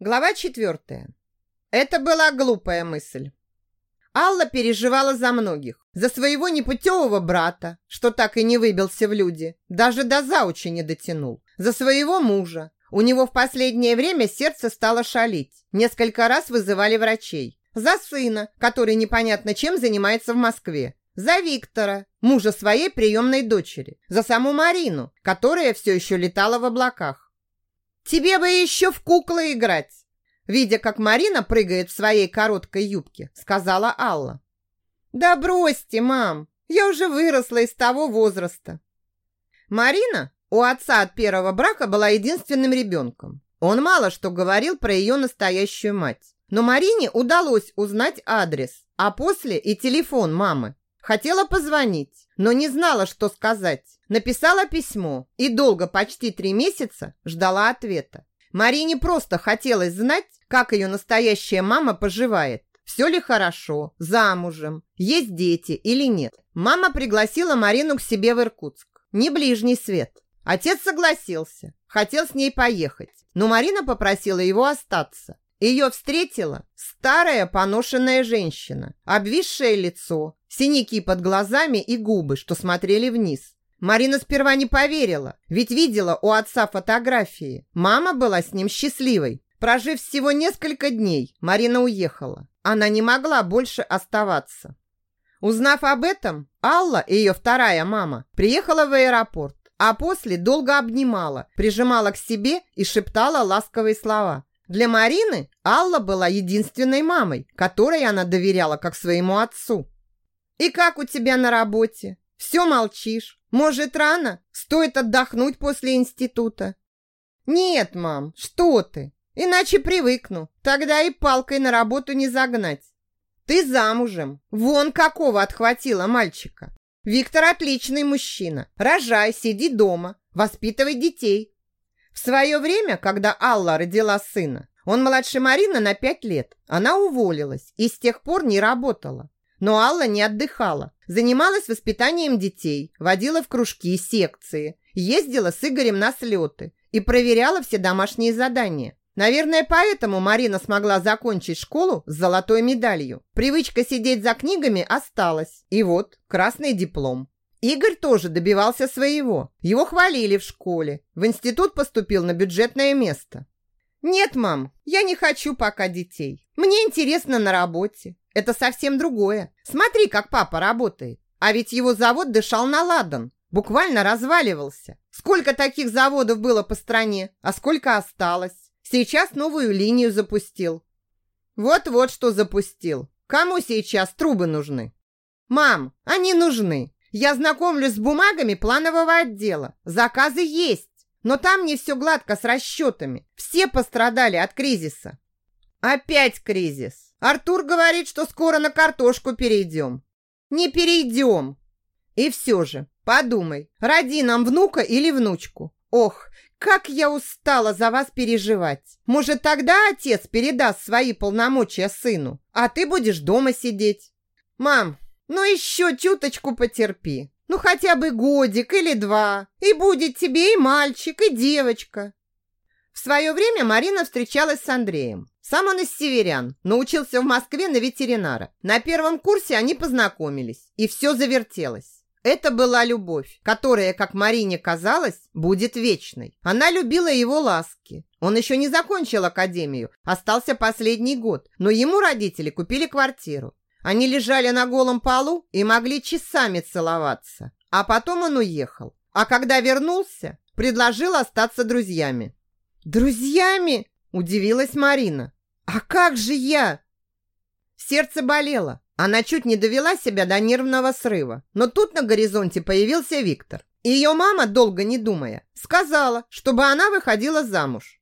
Глава четвертая. Это была глупая мысль. Алла переживала за многих. За своего непутевого брата, что так и не выбился в люди, даже до заучи не дотянул. За своего мужа. У него в последнее время сердце стало шалить. Несколько раз вызывали врачей. За сына, который непонятно чем занимается в Москве. За Виктора, мужа своей приемной дочери. За саму Марину, которая все еще летала в облаках. Тебе бы еще в куклы играть!» Видя, как Марина прыгает в своей короткой юбке, сказала Алла. «Да бросьте, мам! Я уже выросла из того возраста!» Марина у отца от первого брака была единственным ребенком. Он мало что говорил про ее настоящую мать. Но Марине удалось узнать адрес, а после и телефон мамы. Хотела позвонить, но не знала, что сказать. Написала письмо и долго, почти три месяца, ждала ответа. Марине просто хотелось знать, как ее настоящая мама поживает. Все ли хорошо, замужем, есть дети или нет. Мама пригласила Марину к себе в Иркутск. Не ближний свет. Отец согласился, хотел с ней поехать, но Марина попросила его остаться. Ее встретила старая поношенная женщина, обвисшее лицо, синяки под глазами и губы, что смотрели вниз. Марина сперва не поверила, ведь видела у отца фотографии. Мама была с ним счастливой. Прожив всего несколько дней, Марина уехала. Она не могла больше оставаться. Узнав об этом, Алла, ее вторая мама, приехала в аэропорт, а после долго обнимала, прижимала к себе и шептала ласковые слова. Для Марины Алла была единственной мамой, которой она доверяла как своему отцу. «И как у тебя на работе? Все молчишь? Может, рано? Стоит отдохнуть после института. Нет, мам, что ты? Иначе привыкну. Тогда и палкой на работу не загнать. Ты замужем. Вон какого отхватила мальчика. Виктор отличный мужчина. Рожай, сиди дома, воспитывай детей. В свое время, когда Алла родила сына, он младше Марины на пять лет. Она уволилась и с тех пор не работала. Но Алла не отдыхала. Занималась воспитанием детей, водила в кружки и секции, ездила с Игорем на слеты и проверяла все домашние задания. Наверное, поэтому Марина смогла закончить школу с золотой медалью. Привычка сидеть за книгами осталась. И вот, красный диплом. Игорь тоже добивался своего. Его хвалили в школе. В институт поступил на бюджетное место. «Нет, мам, я не хочу пока детей. Мне интересно на работе. Это совсем другое. Смотри, как папа работает. А ведь его завод дышал на ладан. Буквально разваливался. Сколько таких заводов было по стране, а сколько осталось. Сейчас новую линию запустил. Вот-вот что запустил. Кому сейчас трубы нужны? Мам, они нужны. Я знакомлюсь с бумагами планового отдела. Заказы есть. Но там не все гладко с расчетами. Все пострадали от кризиса. Опять кризис. Артур говорит, что скоро на картошку перейдем. Не перейдем. И все же, подумай, роди нам внука или внучку. Ох, как я устала за вас переживать. Может, тогда отец передаст свои полномочия сыну, а ты будешь дома сидеть. Мам, ну еще чуточку потерпи. Ну хотя бы годик или два. И будет тебе и мальчик, и девочка. В свое время Марина встречалась с Андреем. Сам он из северян, научился в Москве на ветеринара. На первом курсе они познакомились, и все завертелось. Это была любовь, которая, как Марине казалось, будет вечной. Она любила его ласки. Он еще не закончил академию, остался последний год, но ему родители купили квартиру. Они лежали на голом полу и могли часами целоваться. А потом он уехал. А когда вернулся, предложил остаться друзьями. «Друзьями?» – удивилась Марина. «А как же я?» Сердце болело. Она чуть не довела себя до нервного срыва. Но тут на горизонте появился Виктор. И ее мама, долго не думая, сказала, чтобы она выходила замуж.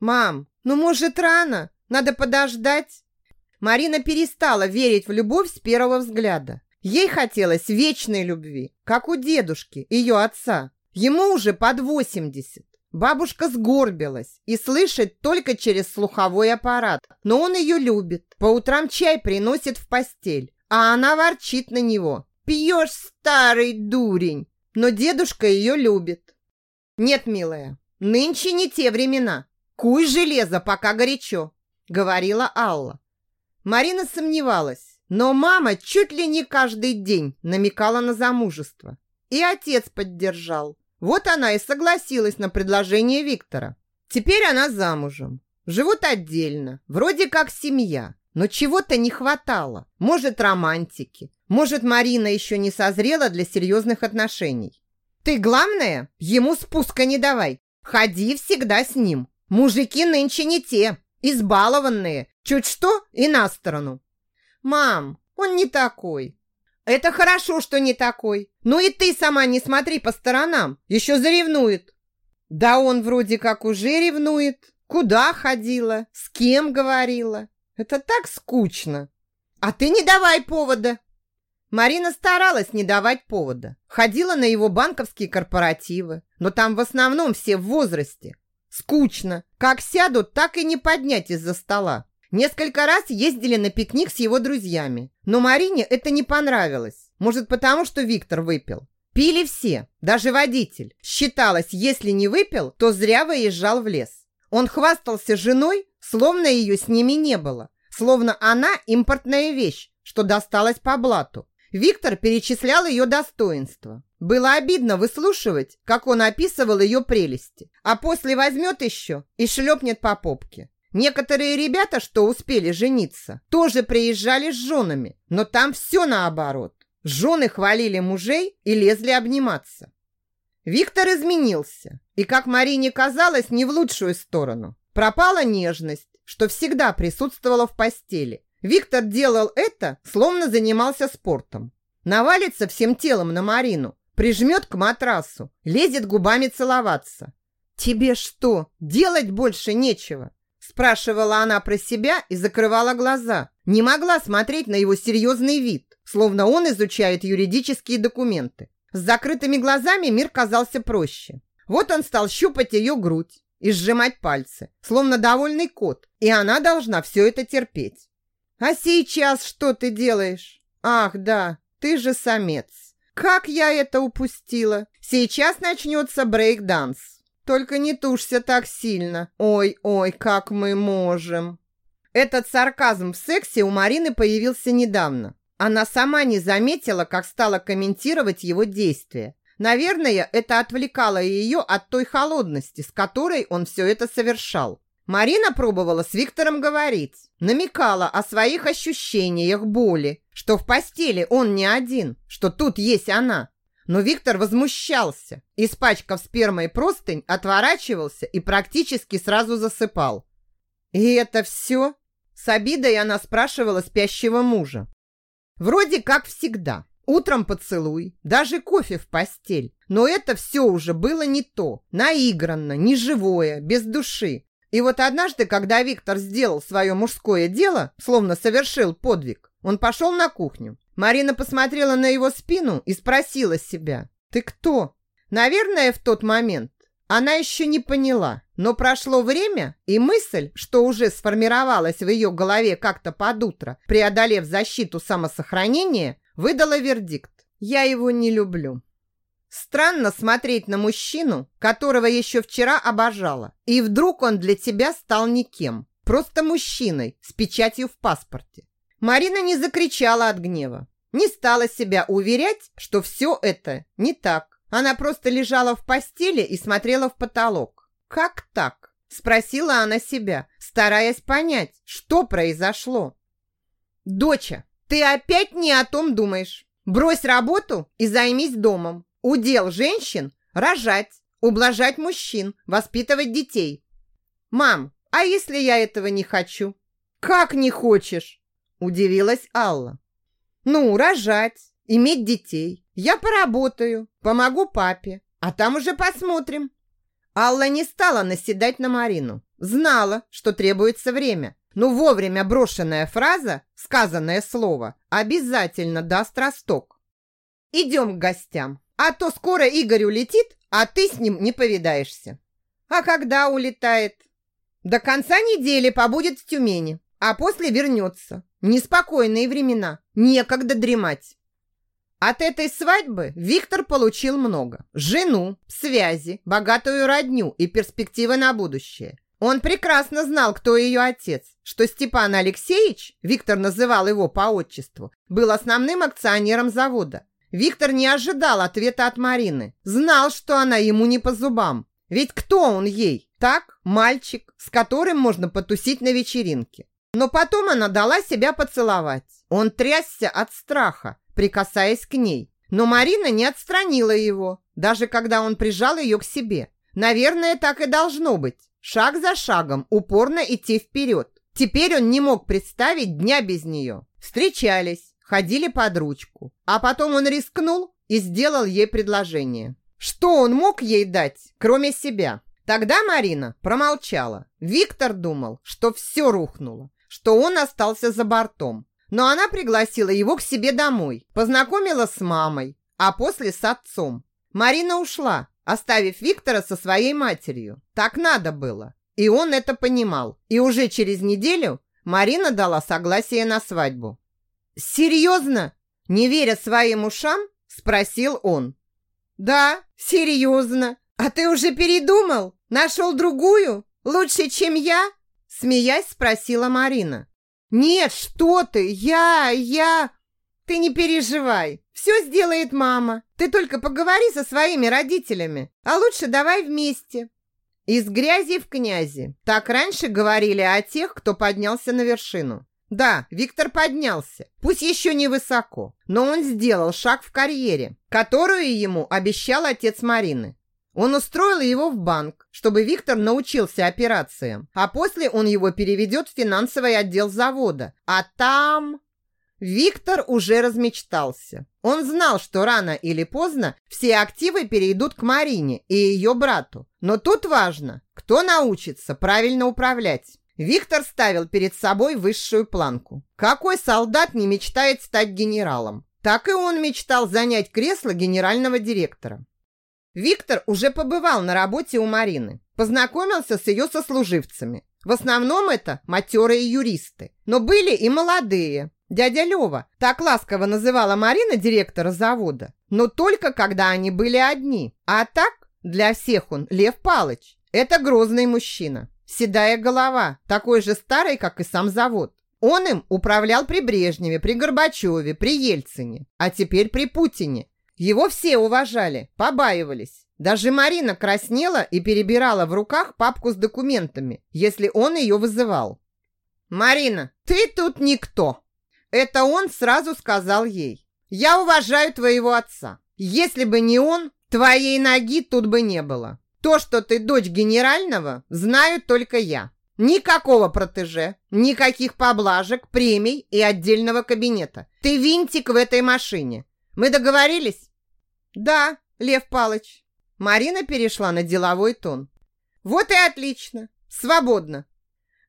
«Мам, ну может рано? Надо подождать?» Марина перестала верить в любовь с первого взгляда. Ей хотелось вечной любви, как у дедушки, ее отца. Ему уже под восемьдесят. Бабушка сгорбилась и слышит только через слуховой аппарат. Но он ее любит. По утрам чай приносит в постель, а она ворчит на него. «Пьешь, старый дурень!» Но дедушка ее любит. «Нет, милая, нынче не те времена. Куй железо, пока горячо, говорила Алла. Марина сомневалась, но мама чуть ли не каждый день намекала на замужество. И отец поддержал. Вот она и согласилась на предложение Виктора. Теперь она замужем. Живут отдельно, вроде как семья. Но чего-то не хватало. Может, романтики. Может, Марина еще не созрела для серьезных отношений. Ты, главное, ему спуска не давай. Ходи всегда с ним. Мужики нынче не те, избалованные. Чуть что и на сторону. Мам, он не такой. Это хорошо, что не такой. Ну и ты сама не смотри по сторонам. Еще заревнует. Да он вроде как уже ревнует. Куда ходила? С кем говорила? Это так скучно. А ты не давай повода. Марина старалась не давать повода. Ходила на его банковские корпоративы, но там в основном все в возрасте. Скучно. Как сядут, так и не поднять из-за стола. Несколько раз ездили на пикник с его друзьями, но Марине это не понравилось. Может, потому что Виктор выпил. Пили все, даже водитель. Считалось, если не выпил, то зря выезжал в лес. Он хвастался женой, словно ее с ними не было, словно она импортная вещь, что досталась по блату. Виктор перечислял ее достоинства. Было обидно выслушивать, как он описывал ее прелести, а после возьмет еще и шлепнет по попке. Некоторые ребята, что успели жениться, тоже приезжали с женами, но там все наоборот. Жены хвалили мужей и лезли обниматься. Виктор изменился, и, как Марине казалось, не в лучшую сторону. Пропала нежность, что всегда присутствовала в постели, Виктор делал это, словно занимался спортом. Навалится всем телом на Марину, прижмет к матрасу, лезет губами целоваться. «Тебе что, делать больше нечего?» Спрашивала она про себя и закрывала глаза. Не могла смотреть на его серьезный вид, словно он изучает юридические документы. С закрытыми глазами мир казался проще. Вот он стал щупать ее грудь и сжимать пальцы, словно довольный кот, и она должна все это терпеть. А сейчас что ты делаешь? Ах, да, ты же самец. Как я это упустила? Сейчас начнется брейк-данс. Только не тушься так сильно. Ой-ой, как мы можем. Этот сарказм в сексе у Марины появился недавно. Она сама не заметила, как стала комментировать его действия. Наверное, это отвлекало ее от той холодности, с которой он все это совершал. Марина пробовала с Виктором говорить, намекала о своих ощущениях боли, что в постели он не один, что тут есть она. Но Виктор возмущался, испачкав спермой простынь, отворачивался и практически сразу засыпал. И это все? С обидой она спрашивала спящего мужа. Вроде как всегда. Утром поцелуй, даже кофе в постель. Но это все уже было не то. Наигранно, неживое, без души. И вот однажды, когда Виктор сделал свое мужское дело, словно совершил подвиг, он пошел на кухню. Марина посмотрела на его спину и спросила себя, «Ты кто?» Наверное, в тот момент она еще не поняла, но прошло время, и мысль, что уже сформировалась в ее голове как-то под утро, преодолев защиту самосохранения, выдала вердикт. «Я его не люблю». Странно смотреть на мужчину, которого еще вчера обожала, и вдруг он для тебя стал никем, просто мужчиной с печатью в паспорте. Марина не закричала от гнева, не стала себя уверять, что все это не так. Она просто лежала в постели и смотрела в потолок. «Как так?» – спросила она себя, стараясь понять, что произошло. «Доча, ты опять не о том думаешь. Брось работу и займись домом. Удел женщин – рожать, ублажать мужчин, воспитывать детей. Мам, а если я этого не хочу? Как не хочешь? Удивилась Алла. Ну, рожать, иметь детей. Я поработаю, помогу папе, а там уже посмотрим. Алла не стала наседать на Марину. Знала, что требуется время. Но вовремя брошенная фраза, сказанное слово, обязательно даст росток. Идем к гостям. А то скоро Игорь улетит, а ты с ним не повидаешься. А когда улетает? До конца недели побудет в Тюмени, а после вернется. Неспокойные времена, некогда дремать. От этой свадьбы Виктор получил много. Жену, связи, богатую родню и перспективы на будущее. Он прекрасно знал, кто ее отец, что Степан Алексеевич, Виктор называл его по отчеству, был основным акционером завода. Виктор не ожидал ответа от Марины, знал, что она ему не по зубам. Ведь кто он ей? Так, мальчик, с которым можно потусить на вечеринке. Но потом она дала себя поцеловать. Он трясся от страха, прикасаясь к ней. Но Марина не отстранила его, даже когда он прижал ее к себе. Наверное, так и должно быть. Шаг за шагом, упорно идти вперед. Теперь он не мог представить дня без нее. Встречались, ходили под ручку. А потом он рискнул и сделал ей предложение. Что он мог ей дать, кроме себя? Тогда Марина промолчала. Виктор думал, что все рухнуло, что он остался за бортом. Но она пригласила его к себе домой, познакомила с мамой, а после с отцом. Марина ушла, оставив Виктора со своей матерью. Так надо было. И он это понимал. И уже через неделю Марина дала согласие на свадьбу. «Серьезно?» Не веря своим ушам, спросил он. «Да, серьезно. А ты уже передумал? Нашел другую? Лучше, чем я?» Смеясь, спросила Марина. «Нет, что ты! Я... я...» «Ты не переживай, все сделает мама. Ты только поговори со своими родителями, а лучше давай вместе». «Из грязи в князи». Так раньше говорили о тех, кто поднялся на вершину. Да, Виктор поднялся, пусть еще не высоко, но он сделал шаг в карьере, которую ему обещал отец Марины. Он устроил его в банк, чтобы Виктор научился операциям, а после он его переведет в финансовый отдел завода. А там... Виктор уже размечтался. Он знал, что рано или поздно все активы перейдут к Марине и ее брату. Но тут важно, кто научится правильно управлять. Виктор ставил перед собой высшую планку. Какой солдат не мечтает стать генералом? Так и он мечтал занять кресло генерального директора. Виктор уже побывал на работе у Марины, познакомился с ее сослуживцами. В основном это матерые юристы, но были и молодые. Дядя Лева так ласково называла Марина директора завода, но только когда они были одни. А так для всех он Лев Палыч. Это грозный мужчина. Седая голова, такой же старый, как и сам завод. Он им управлял при Брежневе, при Горбачеве, при Ельцине, а теперь при Путине. Его все уважали, побаивались. Даже Марина краснела и перебирала в руках папку с документами, если он ее вызывал. «Марина, ты тут никто!» Это он сразу сказал ей. «Я уважаю твоего отца. Если бы не он, твоей ноги тут бы не было. То, что ты дочь генерального, знаю только я. Никакого протеже, никаких поблажек, премий и отдельного кабинета. Ты винтик в этой машине. Мы договорились? Да, Лев Палыч. Марина перешла на деловой тон. Вот и отлично. Свободно.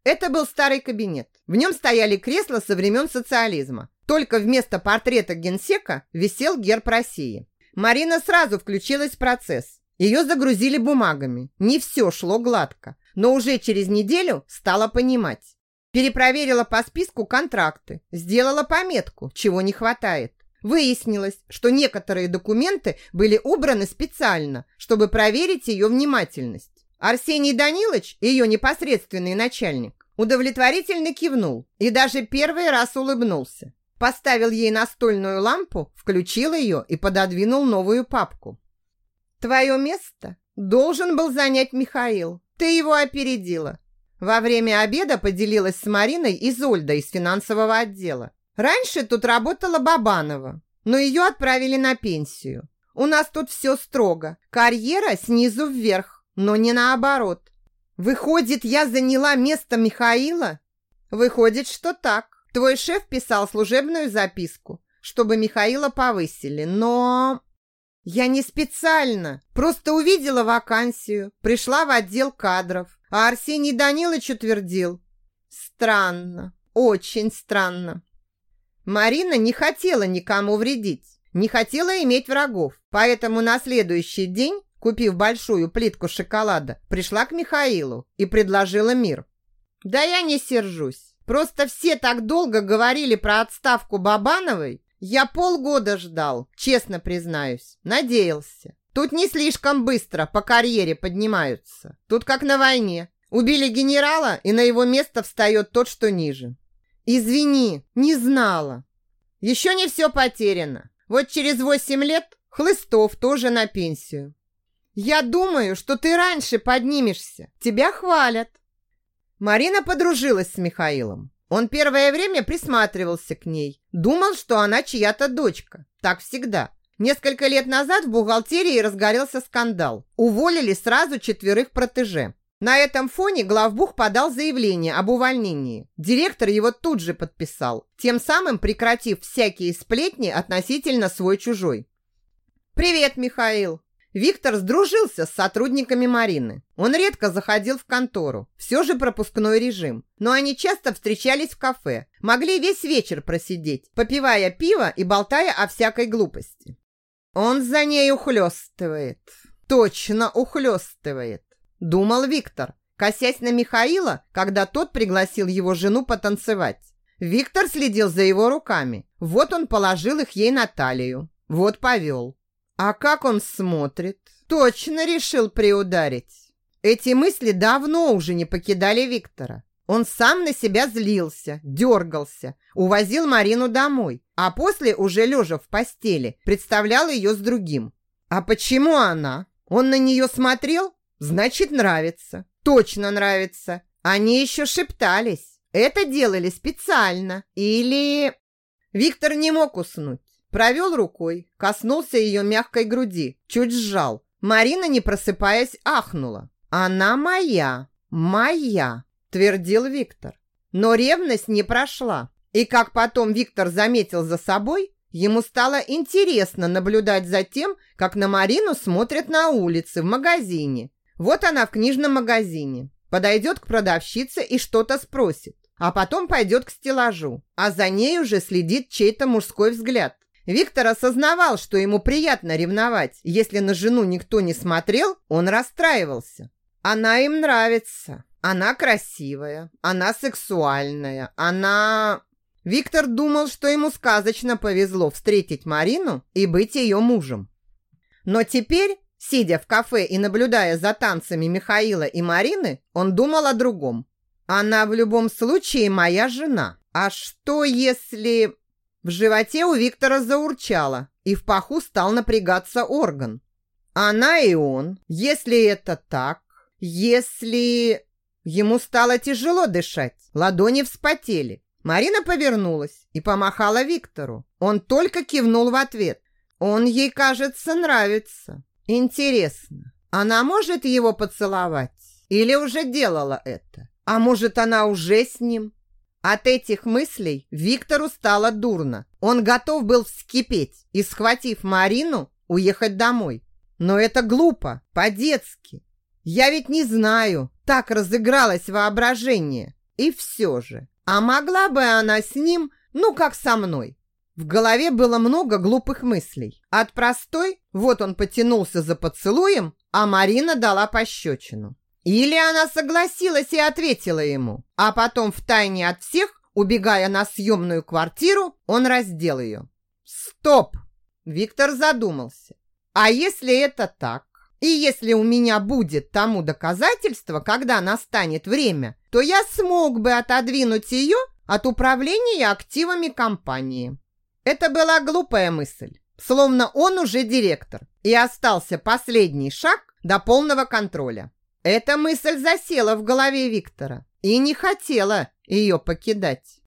Это был старый кабинет. В нем стояли кресла со времен социализма. Только вместо портрета генсека висел герб России. Марина сразу включилась в процесс. Ее загрузили бумагами. Не все шло гладко, но уже через неделю стала понимать. Перепроверила по списку контракты, сделала пометку, чего не хватает. Выяснилось, что некоторые документы были убраны специально, чтобы проверить ее внимательность. Арсений Данилович, ее непосредственный начальник, удовлетворительно кивнул и даже первый раз улыбнулся. Поставил ей настольную лампу, включил ее и пододвинул новую папку. «Твое место должен был занять Михаил. Ты его опередила». Во время обеда поделилась с Мариной Изольда из финансового отдела. Раньше тут работала Бабанова, но ее отправили на пенсию. У нас тут все строго. Карьера снизу вверх, но не наоборот. Выходит, я заняла место Михаила? Выходит, что так. Твой шеф писал служебную записку, чтобы Михаила повысили, но... Я не специально, просто увидела вакансию, пришла в отдел кадров, а Арсений Данилович утвердил. Странно, очень странно. Марина не хотела никому вредить, не хотела иметь врагов, поэтому на следующий день, купив большую плитку шоколада, пришла к Михаилу и предложила мир. Да я не сержусь, просто все так долго говорили про отставку Бабановой, я полгода ждал, честно признаюсь, надеялся. Тут не слишком быстро по карьере поднимаются. Тут как на войне. Убили генерала, и на его место встает тот, что ниже. Извини, не знала. Еще не все потеряно. Вот через восемь лет Хлыстов тоже на пенсию. Я думаю, что ты раньше поднимешься. Тебя хвалят. Марина подружилась с Михаилом. Он первое время присматривался к ней. Думал, что она чья-то дочка. Так всегда. Несколько лет назад в бухгалтерии разгорелся скандал. Уволили сразу четверых протеже. На этом фоне главбух подал заявление об увольнении. Директор его тут же подписал, тем самым прекратив всякие сплетни относительно свой-чужой. «Привет, Михаил!» Виктор сдружился с сотрудниками Марины. Он редко заходил в контору, все же пропускной режим. Но они часто встречались в кафе, могли весь вечер просидеть, попивая пиво и болтая о всякой глупости. Он за ней ухлёстывает, точно ухлёстывает, думал Виктор, косясь на Михаила, когда тот пригласил его жену потанцевать. Виктор следил за его руками. Вот он положил их ей на талию, вот повел. А как он смотрит? Точно решил приударить. Эти мысли давно уже не покидали Виктора. Он сам на себя злился, дергался, увозил Марину домой, а после, уже лежа в постели, представлял ее с другим. А почему она? Он на нее смотрел? Значит, нравится. Точно нравится. Они еще шептались. Это делали специально. Или... Виктор не мог уснуть. Провел рукой, коснулся ее мягкой груди, чуть сжал. Марина, не просыпаясь, ахнула. «Она моя, моя», – твердил Виктор. Но ревность не прошла. И как потом Виктор заметил за собой, ему стало интересно наблюдать за тем, как на Марину смотрят на улице, в магазине. Вот она в книжном магазине. Подойдет к продавщице и что-то спросит. А потом пойдет к стеллажу. А за ней уже следит чей-то мужской взгляд. Виктор осознавал, что ему приятно ревновать. Если на жену никто не смотрел, он расстраивался. Она им нравится. Она красивая. Она сексуальная. Она... Виктор думал, что ему сказочно повезло встретить Марину и быть ее мужем. Но теперь, сидя в кафе и наблюдая за танцами Михаила и Марины, он думал о другом. Она в любом случае моя жена. А что если... В животе у Виктора заурчало, и в паху стал напрягаться орган. Она и он, если это так, если... Ему стало тяжело дышать, ладони вспотели. Марина повернулась и помахала Виктору. Он только кивнул в ответ. Он ей, кажется, нравится. Интересно, она может его поцеловать? Или уже делала это? А может, она уже с ним? От этих мыслей Виктору стало дурно. Он готов был вскипеть и, схватив Марину, уехать домой. Но это глупо, по-детски. Я ведь не знаю, так разыгралось воображение. И все же, а могла бы она с ним, ну, как со мной? В голове было много глупых мыслей. От простой, вот он потянулся за поцелуем, а Марина дала пощечину. Или она согласилась и ответила ему, а потом втайне от всех, убегая на съемную квартиру, он раздел ее. Стоп! Виктор задумался. А если это так? И если у меня будет тому доказательство, когда настанет время, то я смог бы отодвинуть ее от управления активами компании. Это была глупая мысль, словно он уже директор, и остался последний шаг до полного контроля. Эта мысль засела в голове Виктора и не хотела ее покидать.